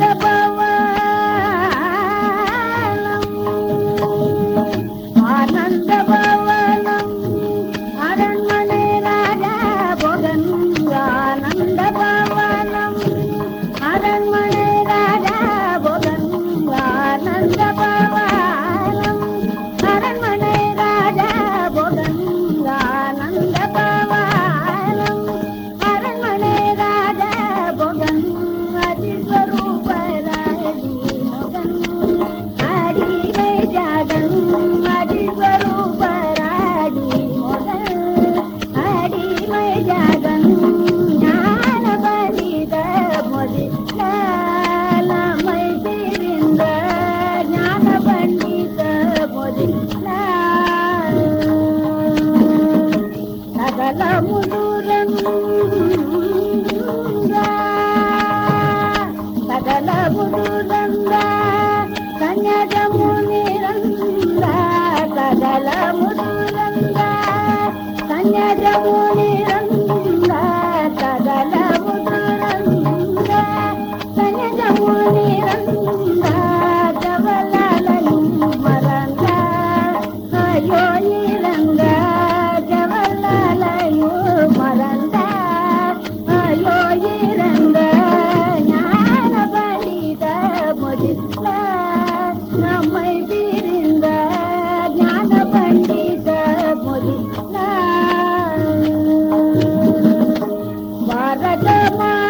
The power. దూరము దూరంగా కదలము దూరంగా కన్యజము నిరంగా. కదలము దూరంగా కన్యజము ಜಗದ ಮಾ